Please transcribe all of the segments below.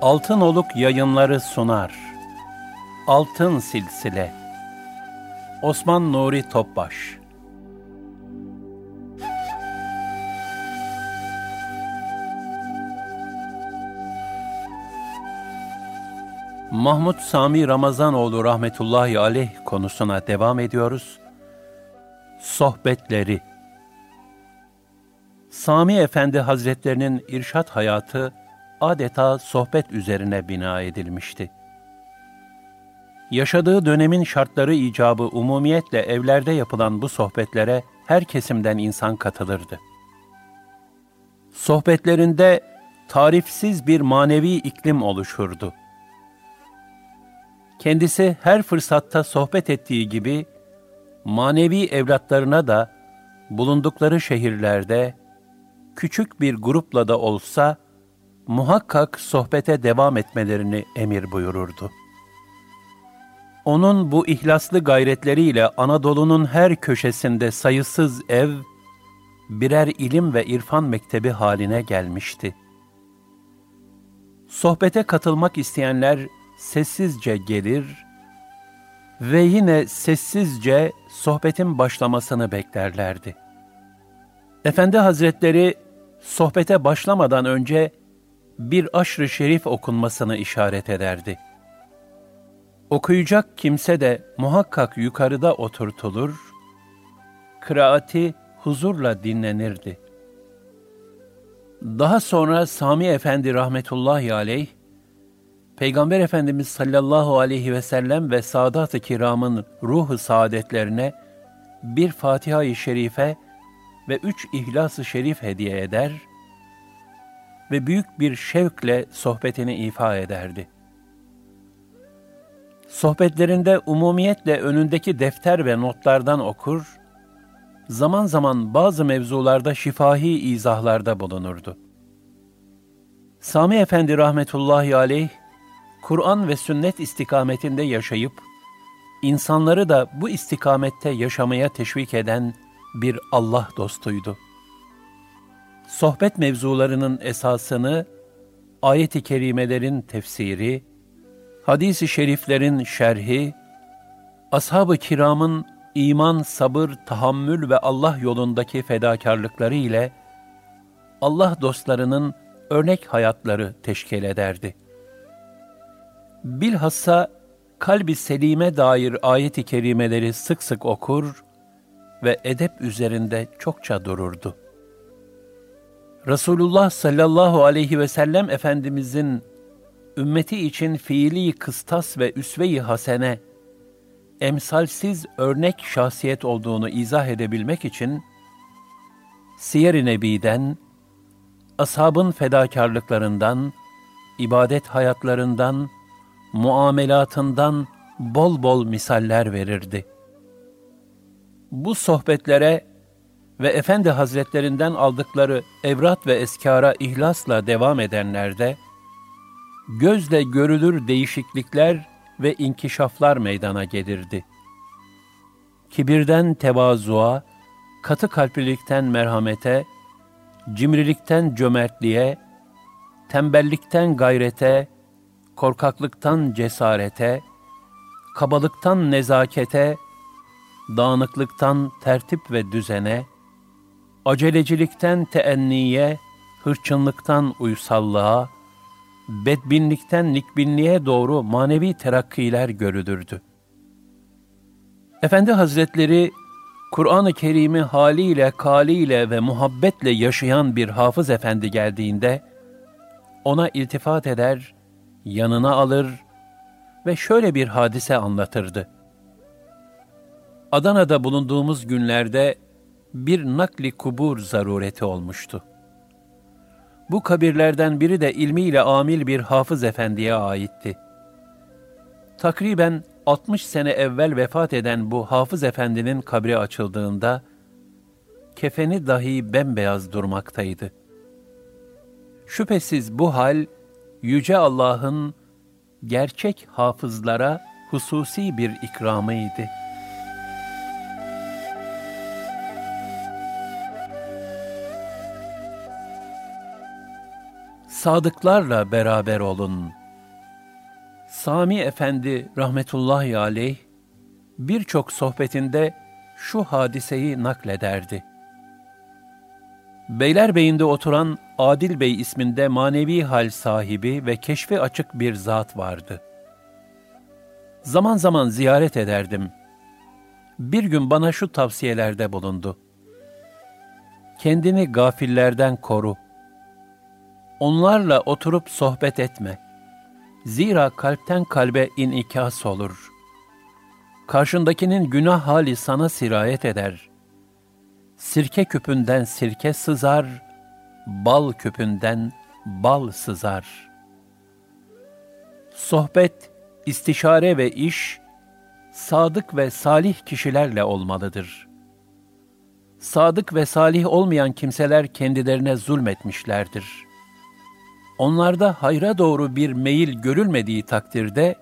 Altın Oluk yayınları sunar. Altın Silsile Osman Nuri Topbaş Mahmud Sami Ramazanoğlu rahmetullahi aleyh konusuna devam ediyoruz. Sohbetleri Sami Efendi Hazretlerinin irşat hayatı adeta sohbet üzerine bina edilmişti. Yaşadığı dönemin şartları icabı umumiyetle evlerde yapılan bu sohbetlere her kesimden insan katılırdı. Sohbetlerinde tarifsiz bir manevi iklim oluşurdu. Kendisi her fırsatta sohbet ettiği gibi manevi evlatlarına da bulundukları şehirlerde küçük bir grupla da olsa muhakkak sohbete devam etmelerini emir buyururdu. Onun bu ihlaslı gayretleriyle Anadolu'nun her köşesinde sayısız ev, birer ilim ve irfan mektebi haline gelmişti. Sohbete katılmak isteyenler sessizce gelir ve yine sessizce sohbetin başlamasını beklerlerdi. Efendi Hazretleri sohbete başlamadan önce bir aşrı şerif okunmasını işaret ederdi. Okuyacak kimse de muhakkak yukarıda oturtulur, kıraati huzurla dinlenirdi. Daha sonra Sami Efendi rahmetullahi aleyh, Peygamber Efendimiz sallallahu aleyhi ve sellem ve Sadat-ı Kiram'ın ruhu saadetlerine bir Fatiha-i Şerife ve üç İhlas-ı Şerif hediye eder ve büyük bir şevkle sohbetini ifa ederdi. Sohbetlerinde umumiyetle önündeki defter ve notlardan okur, zaman zaman bazı mevzularda şifahi izahlarda bulunurdu. Sami Efendi rahmetullahi aleyh, Kur'an ve sünnet istikametinde yaşayıp, insanları da bu istikamette yaşamaya teşvik eden bir Allah dostuydu. Sohbet mevzularının esasını ayet-i kerimelerin tefsiri, hadis-i şeriflerin şerhi, ashab-ı kiramın iman, sabır, tahammül ve Allah yolundaki fedakarlıkları ile Allah dostlarının örnek hayatları teşkil ederdi. Bilhassa kalbi selime dair ayet-i kerimeleri sık sık okur ve edep üzerinde çokça dururdu. Resulullah sallallahu aleyhi ve sellem Efendimizin ümmeti için fiili kıstas ve üsve-i hasene, emsalsiz örnek şahsiyet olduğunu izah edebilmek için, Siyer-i Nebi'den, ashabın fedakarlıklarından, ibadet hayatlarından, muamelatından bol bol misaller verirdi. Bu sohbetlere ve Efendi Hazretlerinden aldıkları evrat ve eskara ihlasla devam edenlerde, gözle görülür değişiklikler ve inkişaflar meydana gelirdi. Kibirden tevazuğa, katı kalplilikten merhamete, cimrilikten cömertliğe, tembellikten gayrete, korkaklıktan cesarete, kabalıktan nezakete, dağınıklıktan tertip ve düzene, acelecilikten teenniye, hırçınlıktan uysallığa, bedbinlikten nikbinliğe doğru manevi terakkiler görülürdü. Efendi Hazretleri, Kur'an-ı Kerim'i haliyle, kaliyle ve muhabbetle yaşayan bir hafız efendi geldiğinde, ona iltifat eder, yanına alır ve şöyle bir hadise anlatırdı. Adana'da bulunduğumuz günlerde bir nakli kubur zarureti olmuştu. Bu kabirlerden biri de ilmiyle amil bir hafız efendiye aitti. Takriben 60 sene evvel vefat eden bu hafız efendinin kabri açıldığında, kefeni dahi bembeyaz durmaktaydı. Şüphesiz bu hal, Yüce Allah'ın gerçek hafızlara hususi bir ikramıydı.'' Sadıklarla beraber olun. Sami Efendi rahmetullahi aleyh birçok sohbetinde şu hadiseyi naklederdi. Beylerbeyi'nde oturan Adil Bey isminde manevi hal sahibi ve keşfi açık bir zat vardı. Zaman zaman ziyaret ederdim. Bir gün bana şu tavsiyelerde bulundu. Kendini gafillerden koru. Onlarla oturup sohbet etme. Zira kalpten kalbe inikas olur. Karşındakinin günah hali sana sirayet eder. Sirke küpünden sirke sızar, bal küpünden bal sızar. Sohbet, istişare ve iş, sadık ve salih kişilerle olmalıdır. Sadık ve salih olmayan kimseler kendilerine zulmetmişlerdir. Onlarda hayra doğru bir meyil görülmediği takdirde,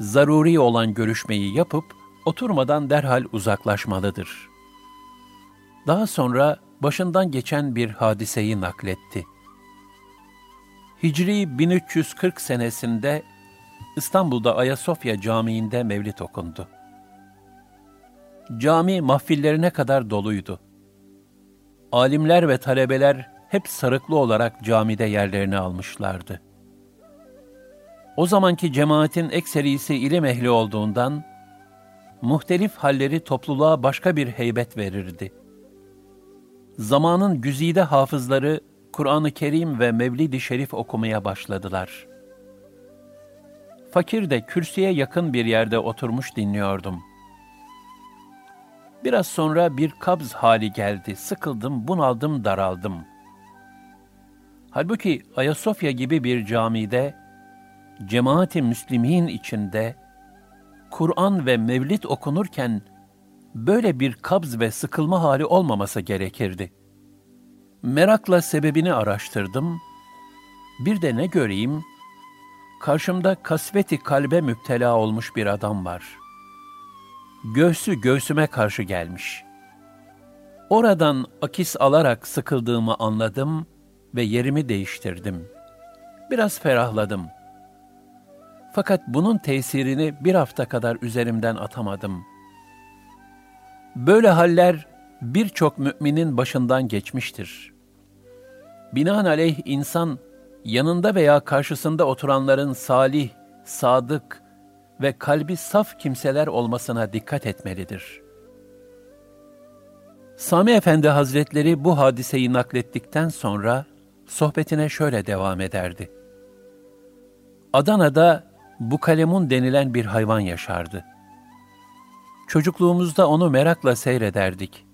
zaruri olan görüşmeyi yapıp, oturmadan derhal uzaklaşmalıdır. Daha sonra başından geçen bir hadiseyi nakletti. Hicri 1340 senesinde İstanbul'da Ayasofya Camii'nde mevlit okundu. Cami mahfillerine kadar doluydu. Alimler ve talebeler hep sarıklı olarak camide yerlerini almışlardı. O zamanki cemaatin ekserisi ilim ehli olduğundan, muhtelif halleri topluluğa başka bir heybet verirdi. Zamanın güzide hafızları Kur'an-ı Kerim ve Mevlid-i Şerif okumaya başladılar. Fakir de kürsüye yakın bir yerde oturmuş dinliyordum. Biraz sonra bir kabz hali geldi. Sıkıldım, bunaldım, daraldım. Halbuki Ayasofya gibi bir camide, cemaati müslimin içinde, Kur'an ve Mevlid okunurken, böyle bir kabz ve sıkılma hali olmaması gerekirdi. Merakla sebebini araştırdım. Bir de ne göreyim? Karşımda kasveti kalbe müptela olmuş bir adam var. Göğsü göğsüme karşı gelmiş. Oradan akis alarak sıkıldığımı anladım ve yerimi değiştirdim. Biraz ferahladım. Fakat bunun tesirini bir hafta kadar üzerimden atamadım. Böyle haller birçok müminin başından geçmiştir. Binaenaleyh insan yanında veya karşısında oturanların salih, sadık ve kalbi saf kimseler olmasına dikkat etmelidir. Sami Efendi Hazretleri bu hadiseyi naklettikten sonra sohbetine şöyle devam ederdi. Adana'da bu kalemun denilen bir hayvan yaşardı. Çocukluğumuzda onu merakla seyrederdik.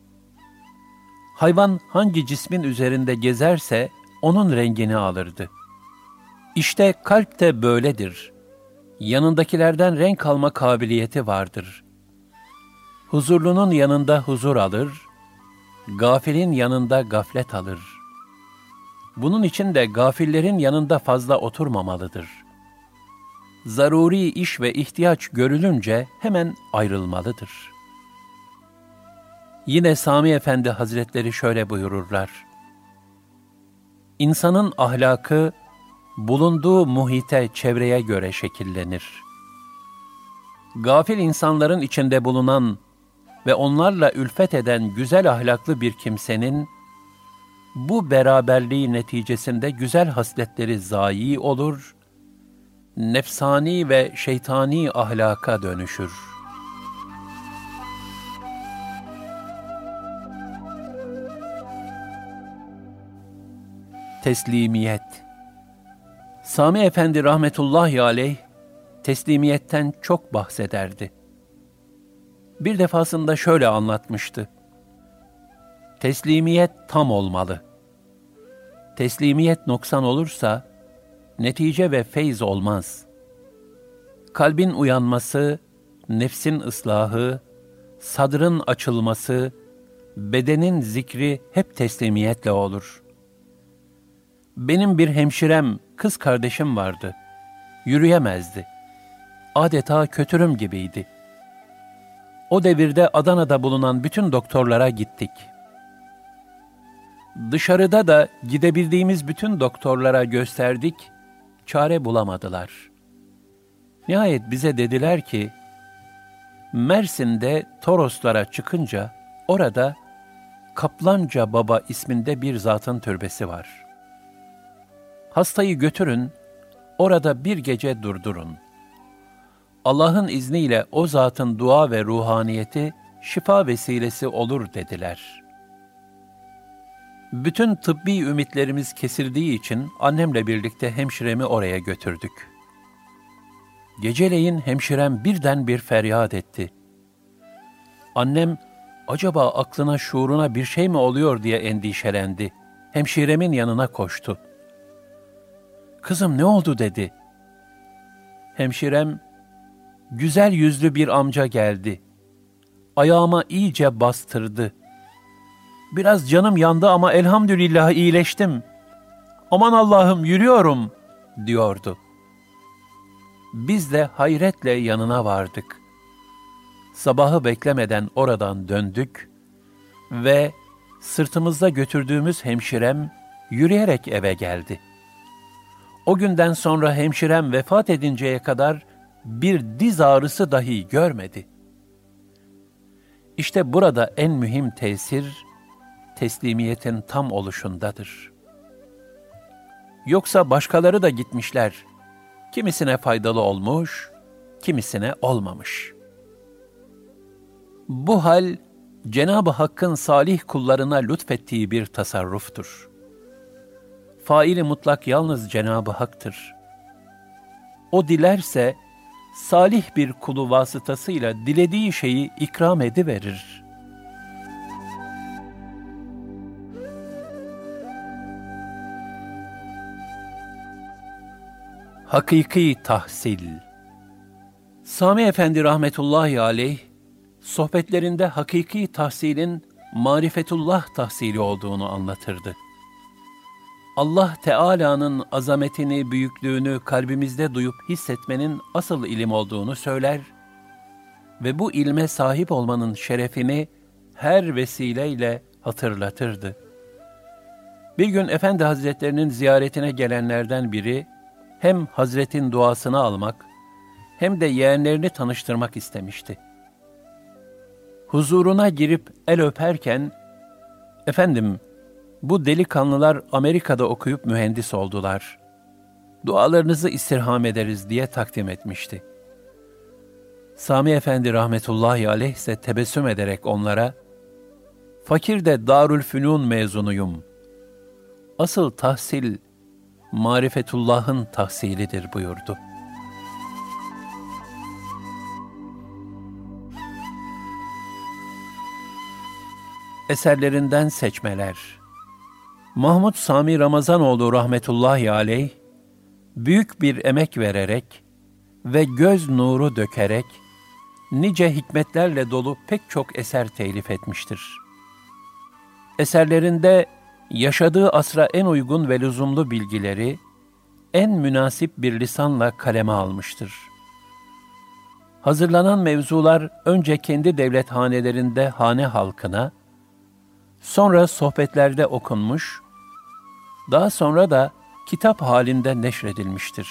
Hayvan hangi cismin üzerinde gezerse onun rengini alırdı. İşte kalp de böyledir. Yanındakilerden renk alma kabiliyeti vardır. Huzurlunun yanında huzur alır, gafilin yanında gaflet alır. Bunun için de gafillerin yanında fazla oturmamalıdır. Zaruri iş ve ihtiyaç görülünce hemen ayrılmalıdır.'' Yine Sami Efendi Hazretleri şöyle buyururlar. İnsanın ahlakı, bulunduğu muhite, çevreye göre şekillenir. Gafil insanların içinde bulunan ve onlarla ülfet eden güzel ahlaklı bir kimsenin, bu beraberliği neticesinde güzel hasletleri zayi olur, nefsani ve şeytani ahlaka dönüşür.'' Teslimiyet Sami Efendi rahmetullahi aleyh, teslimiyetten çok bahsederdi. Bir defasında şöyle anlatmıştı. Teslimiyet tam olmalı. Teslimiyet noksan olursa, netice ve feyz olmaz. Kalbin uyanması, nefsin ıslahı, sadrın açılması, bedenin zikri hep teslimiyetle olur.'' Benim bir hemşirem, kız kardeşim vardı. Yürüyemezdi. Adeta kötürüm gibiydi. O devirde Adana'da bulunan bütün doktorlara gittik. Dışarıda da gidebildiğimiz bütün doktorlara gösterdik, çare bulamadılar. Nihayet bize dediler ki, Mersin'de Toroslara çıkınca orada Kaplanca Baba isminde bir zatın türbesi var. Hastayı götürün, orada bir gece durdurun. Allah'ın izniyle o zatın dua ve ruhaniyeti şifa vesilesi olur dediler. Bütün tıbbi ümitlerimiz kesildiği için annemle birlikte hemşiremi oraya götürdük. Geceleyin hemşirem birden bir feryat etti. Annem, acaba aklına şuuruna bir şey mi oluyor diye endişelendi. Hemşiremin yanına koştu. Kızım ne oldu dedi. Hemşirem, güzel yüzlü bir amca geldi. Ayağıma iyice bastırdı. Biraz canım yandı ama elhamdülillah iyileştim. Aman Allah'ım yürüyorum, diyordu. Biz de hayretle yanına vardık. Sabahı beklemeden oradan döndük ve sırtımızda götürdüğümüz hemşirem yürüyerek eve geldi. O günden sonra hemşirem vefat edinceye kadar bir diz ağrısı dahi görmedi. İşte burada en mühim tesir, teslimiyetin tam oluşundadır. Yoksa başkaları da gitmişler, kimisine faydalı olmuş, kimisine olmamış. Bu hal, Cenab-ı Hakk'ın salih kullarına lütfettiği bir tasarruftur. Faili mutlak yalnız Cenab-ı Hak'tır. O dilerse, salih bir kulu vasıtasıyla dilediği şeyi ikram ediverir. Hakiki tahsil Sami Efendi rahmetullahi aleyh, sohbetlerinde hakiki tahsilin marifetullah tahsili olduğunu anlatırdı. Allah Teala'nın azametini, büyüklüğünü kalbimizde duyup hissetmenin asıl ilim olduğunu söyler ve bu ilme sahip olmanın şerefini her vesileyle hatırlatırdı. Bir gün Efendi Hazretlerinin ziyaretine gelenlerden biri, hem Hazretin duasını almak, hem de yeğenlerini tanıştırmak istemişti. Huzuruna girip el öperken, efendim, bu delikanlılar Amerika'da okuyup mühendis oldular. Dualarınızı istirham ederiz diye takdim etmişti. Sami Efendi rahmetullahi aleyh ise tebessüm ederek onlara, fakir de Darül Fünun mezunuyum. Asıl tahsil, marifetullah'ın tahsilidir buyurdu. Eserlerinden seçmeler Mahmud Sami Ramazanoğlu rahmetullahi aleyh, büyük bir emek vererek ve göz nuru dökerek, nice hikmetlerle dolu pek çok eser telif etmiştir. Eserlerinde yaşadığı asra en uygun ve lüzumlu bilgileri, en münasip bir lisanla kaleme almıştır. Hazırlanan mevzular önce kendi devlet hanelerinde hane halkına, sonra sohbetlerde okunmuş, daha sonra da kitap halinde neşredilmiştir.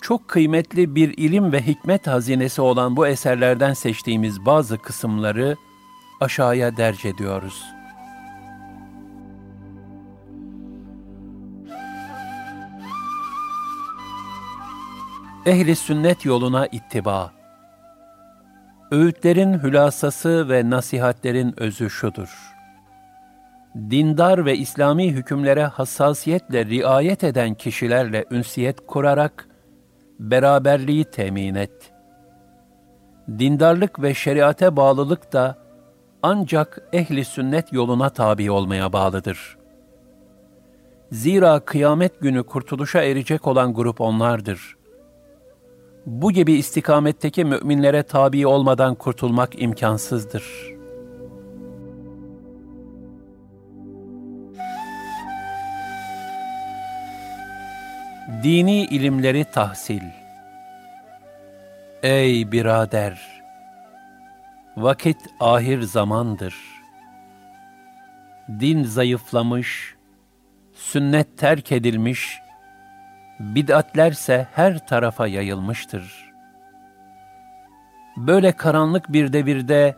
Çok kıymetli bir ilim ve hikmet hazinesi olan bu eserlerden seçtiğimiz bazı kısımları aşağıya derc ediyoruz. Ehli sünnet yoluna ittiba. Öğütlerin hülasası ve nasihatlerin özü şudur dindar ve İslami hükümlere hassasiyetle riayet eden kişilerle ünsiyet kurarak beraberliği temin et. Dindarlık ve şeriate bağlılık da ancak ehli sünnet yoluna tabi olmaya bağlıdır. Zira kıyamet günü kurtuluşa erecek olan grup onlardır. Bu gibi istikametteki müminlere tabi olmadan kurtulmak imkansızdır.'' Dini ilimleri tahsil. Ey birader! Vakit ahir zamandır. din zayıflamış, sünnet terk edilmiş, bid'atlerse her tarafa yayılmıştır. Böyle karanlık bir devirde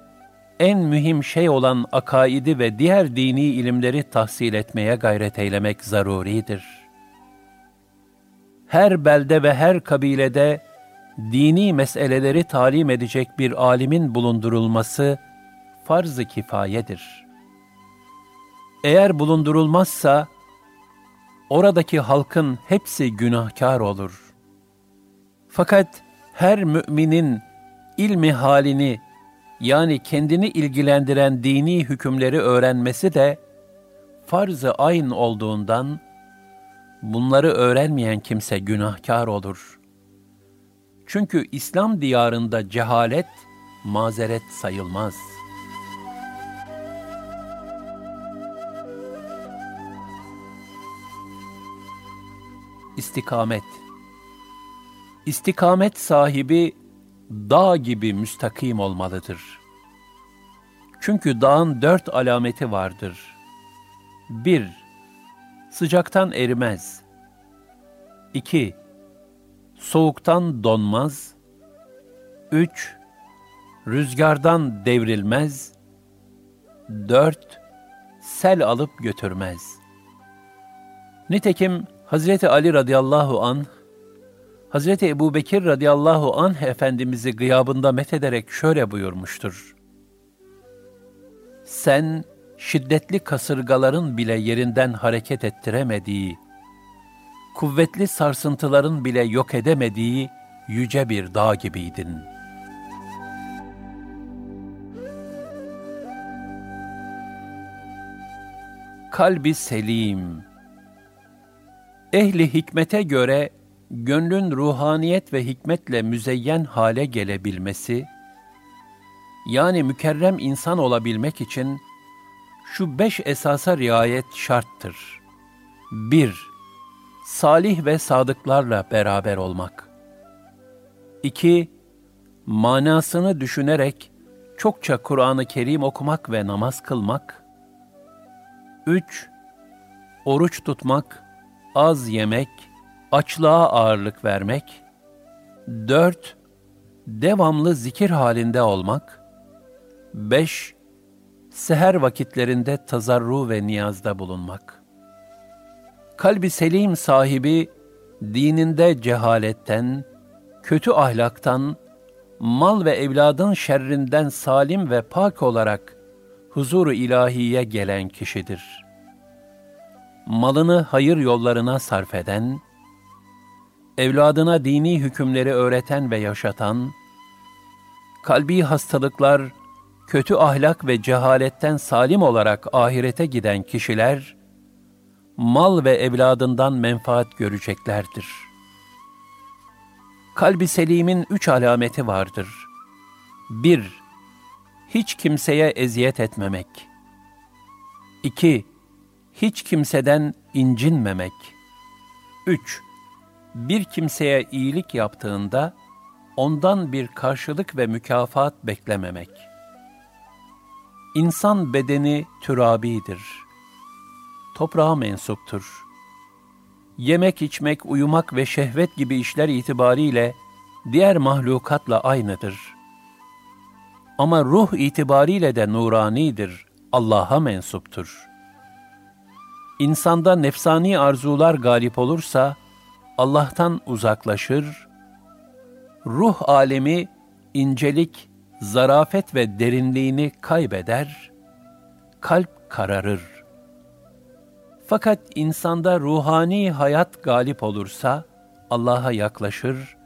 en mühim şey olan akaidi ve diğer dini ilimleri tahsil etmeye gayret eylemek zaruridir. Her belde ve her kabilede dini meseleleri talim edecek bir alimin bulundurulması farz-ı kifayedir. Eğer bulundurulmazsa, oradaki halkın hepsi günahkar olur. Fakat her müminin ilmi halini yani kendini ilgilendiren dini hükümleri öğrenmesi de farz-ı ayn olduğundan bunları öğrenmeyen kimse günahkar olur. Çünkü İslam diyarında cehalet mazeret sayılmaz. İstikamet İstikamet sahibi dağ gibi müstakim olmalıdır. Çünkü dağın dört alameti vardır. 1. Sıcaktan erimez. 2. Soğuktan donmaz. 3. Rüzgardan devrilmez. 4. Sel alıp götürmez. Nitekim Hazreti Ali radıyallahu an Hazreti Ebu Bekir radıyallahu anh Efendimiz'i gıyabında methederek şöyle buyurmuştur. Sen şiddetli kasırgaların bile yerinden hareket ettiremediği, kuvvetli sarsıntıların bile yok edemediği yüce bir dağ gibiydin. Kalbi selim Ehli hikmete göre gönlün ruhaniyet ve hikmetle müzeyyen hale gelebilmesi, yani mükerrem insan olabilmek için şu beş esasa riayet şarttır. 1. Salih ve sadıklarla beraber olmak. 2. Manasını düşünerek çokça Kur'an-ı Kerim okumak ve namaz kılmak. 3. Oruç tutmak, az yemek, açlığa ağırlık vermek. 4. Devamlı zikir halinde olmak. 5. Seher vakitlerinde tazarru ve niyazda bulunmak. Kalbi selim sahibi, dininde cehaletten, kötü ahlaktan, mal ve evladın şerrinden salim ve pak olarak huzuru ilahiye gelen kişidir. Malını hayır yollarına sarf eden, evladına dini hükümleri öğreten ve yaşatan, kalbi hastalıklar, kötü ahlak ve cehaletten salim olarak ahirete giden kişiler, mal ve evladından menfaat göreceklerdir. Kalbi selimin üç alameti vardır. 1- Hiç kimseye eziyet etmemek. 2- Hiç kimseden incinmemek. 3- Bir kimseye iyilik yaptığında, ondan bir karşılık ve mükafat beklememek.'' İnsan bedeni türabidir. Toprağa mensuptur. Yemek, içmek, uyumak ve şehvet gibi işler itibariyle diğer mahlukatla aynıdır. Ama ruh itibariyle de nuranidir, Allah'a mensuptur. İnsanda nefsani arzular galip olursa, Allah'tan uzaklaşır, ruh alemi incelik, zarafet ve derinliğini kaybeder, kalp kararır. Fakat insanda ruhani hayat galip olursa Allah'a yaklaşır,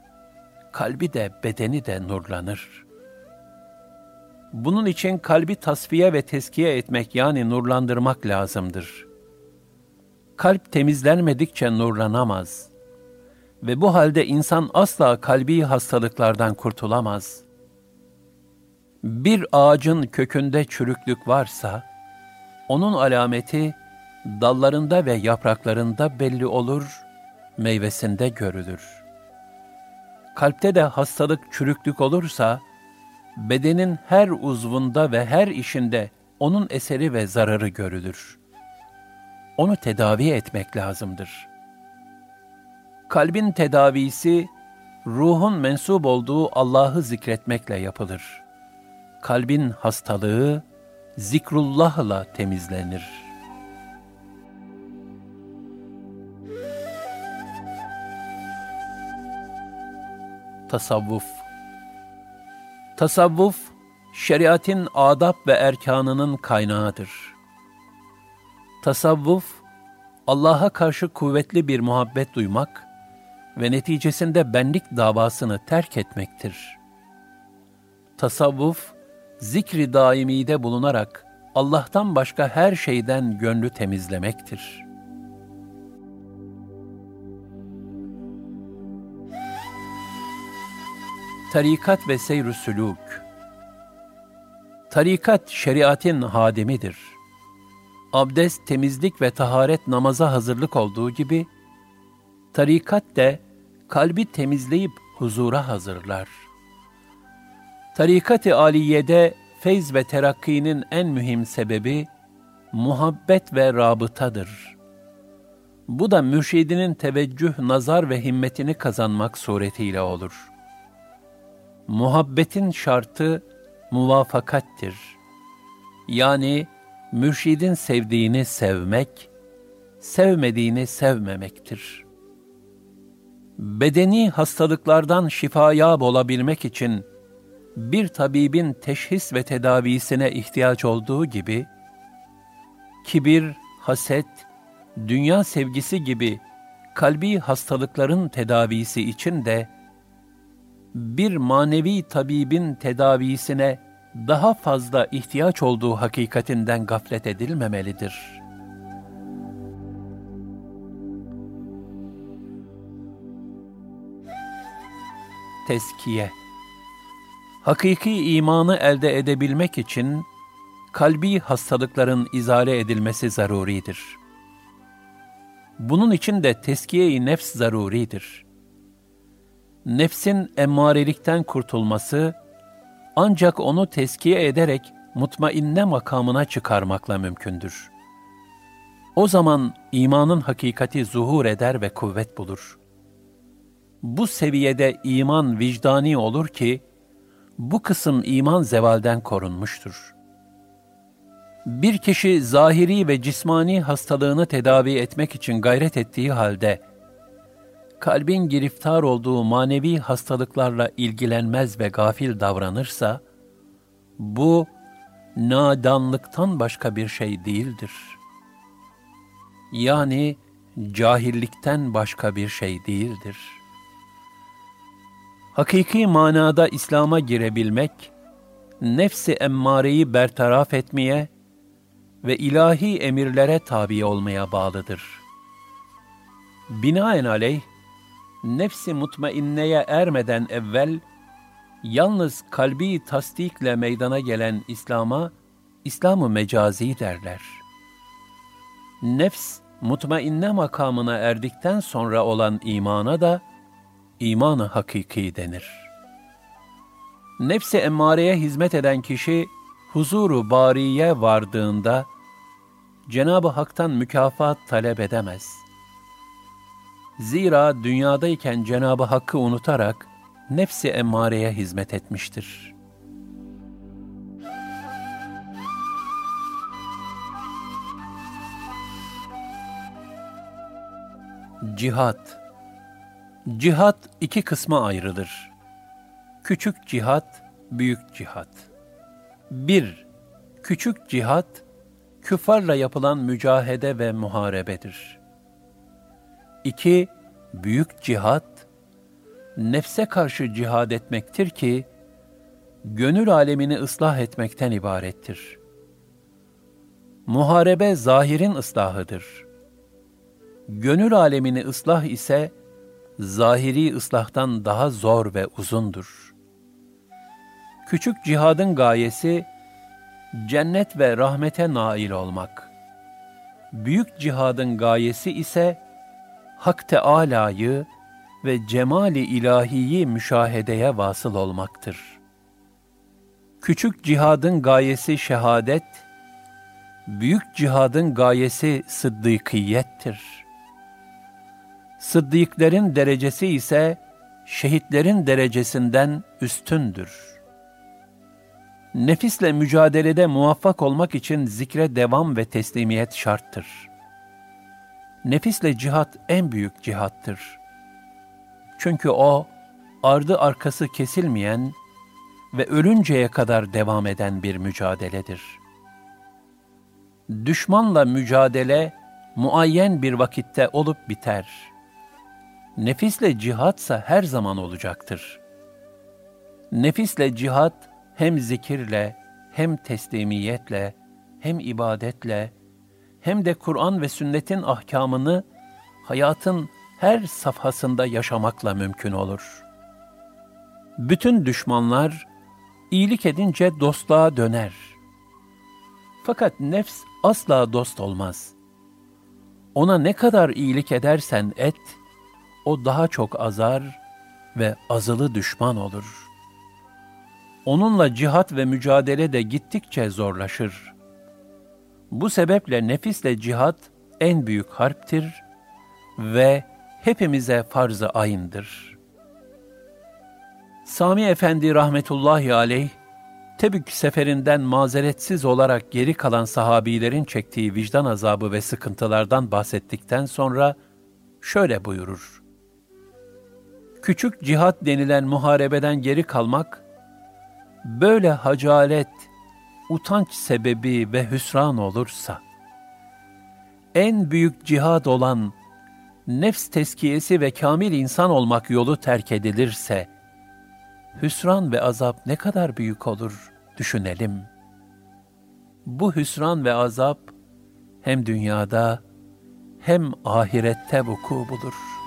kalbi de bedeni de nurlanır. Bunun için kalbi tasfiye ve teskiye etmek yani nurlandırmak lazımdır. Kalp temizlenmedikçe nurlanamaz ve bu halde insan asla kalbi hastalıklardan kurtulamaz.'' Bir ağacın kökünde çürüklük varsa, onun alameti dallarında ve yapraklarında belli olur, meyvesinde görülür. Kalpte de hastalık, çürüklük olursa, bedenin her uzvunda ve her işinde onun eseri ve zararı görülür. Onu tedavi etmek lazımdır. Kalbin tedavisi, ruhun mensup olduğu Allah'ı zikretmekle yapılır. Kalbin hastalığı, zikrullahla temizlenir.'' Tasavvuf Tasavvuf, şeriatin adab ve erkanının kaynağıdır. Tasavvuf, Allah'a karşı kuvvetli bir muhabbet duymak ve neticesinde benlik davasını terk etmektir. Tasavvuf, zikri daimide bulunarak Allah'tan başka her şeyden gönlü temizlemektir.'' Tarikat ve seyr sülûk Tarikat, şeriatin hadimidir. Abdest, temizlik ve taharet namaza hazırlık olduğu gibi, tarikat de kalbi temizleyip huzura hazırlar. Tarikat-ı aliyede feyz ve terakkinin en mühim sebebi, muhabbet ve rabıtadır. Bu da mürşidinin teveccüh, nazar ve himmetini kazanmak suretiyle olur.'' Muhabbetin şartı muvafakattir. Yani mürşidin sevdiğini sevmek, sevmediğini sevmemektir. Bedeni hastalıklardan şifayab olabilmek için bir tabibin teşhis ve tedavisine ihtiyaç olduğu gibi, kibir, haset, dünya sevgisi gibi kalbi hastalıkların tedavisi için de bir manevi tabibin tedavisine daha fazla ihtiyaç olduğu hakikatinden gaflet edilmemelidir. Teskiye Hakiki imanı elde edebilmek için kalbi hastalıkların izale edilmesi zaruridir. Bunun için de teskiye-i nefs zaruridir nefsin emmarelikten kurtulması, ancak onu teskiye ederek mutmainne makamına çıkarmakla mümkündür. O zaman imanın hakikati zuhur eder ve kuvvet bulur. Bu seviyede iman vicdani olur ki, bu kısım iman zevalden korunmuştur. Bir kişi zahiri ve cismani hastalığını tedavi etmek için gayret ettiği halde, kalbin giriftar olduğu manevi hastalıklarla ilgilenmez ve gafil davranırsa, bu nadanlıktan başka bir şey değildir. Yani cahillikten başka bir şey değildir. Hakiki manada İslam'a girebilmek, nefsi emmareyi bertaraf etmeye ve ilahi emirlere tabi olmaya bağlıdır. Binaenaleyh, nefsi mutmainneye ermeden evvel, yalnız kalbi tasdikle meydana gelen İslam'a, İslam-ı mecazi derler. Nefs, mutmainne makamına erdikten sonra olan imana da, imanı hakiki denir. Nefsi emmareye hizmet eden kişi, huzuru bariye vardığında, Cenab-ı Hak'tan mükafat talep edemez.'' Zira dünyadayken Cenabı Hakk'ı unutarak nefsi emmareye hizmet etmiştir. Cihat Cihat iki kısma ayrılır. Küçük cihat, büyük cihat. 1. Küçük cihat, küffarla yapılan mücahede ve muharebedir. İki, büyük cihat, nefse karşı cihad etmektir ki, gönül alemini ıslah etmekten ibarettir. Muharebe zahirin ıslahıdır. Gönül alemini ıslah ise, zahiri ıslahtan daha zor ve uzundur. Küçük cihadın gayesi, cennet ve rahmete nail olmak. Büyük cihadın gayesi ise, Hak Teâlâ'yı ve cemali ilahiyi müşahedeye vasıl olmaktır. Küçük cihadın gayesi şehadet, büyük cihadın gayesi sıddıkiyettir. Sıddıklerin derecesi ise şehitlerin derecesinden üstündür. Nefisle mücadelede muvaffak olmak için zikre devam ve teslimiyet şarttır. Nefisle cihat en büyük cihattır. Çünkü o, ardı arkası kesilmeyen ve ölünceye kadar devam eden bir mücadeledir. Düşmanla mücadele, muayyen bir vakitte olup biter. Nefisle cihatsa her zaman olacaktır. Nefisle cihat, hem zikirle, hem teslimiyetle, hem ibadetle, hem de Kur'an ve sünnetin ahkamını hayatın her safhasında yaşamakla mümkün olur. Bütün düşmanlar iyilik edince dostluğa döner. Fakat nefs asla dost olmaz. Ona ne kadar iyilik edersen et, o daha çok azar ve azılı düşman olur. Onunla cihat ve mücadele de gittikçe zorlaşır. Bu sebeple nefisle cihat en büyük harptir ve hepimize farz-ı ayındır. Sami Efendi rahmetullahi aleyh, Tebük seferinden mazeretsiz olarak geri kalan sahabilerin çektiği vicdan azabı ve sıkıntılardan bahsettikten sonra şöyle buyurur. Küçük cihat denilen muharebeden geri kalmak, böyle hacalet, utanç sebebi ve hüsran olursa, en büyük cihad olan nefs teskiyesi ve kamil insan olmak yolu terk edilirse, hüsran ve azap ne kadar büyük olur düşünelim. Bu hüsran ve azap hem dünyada hem ahirette vuku bulur.''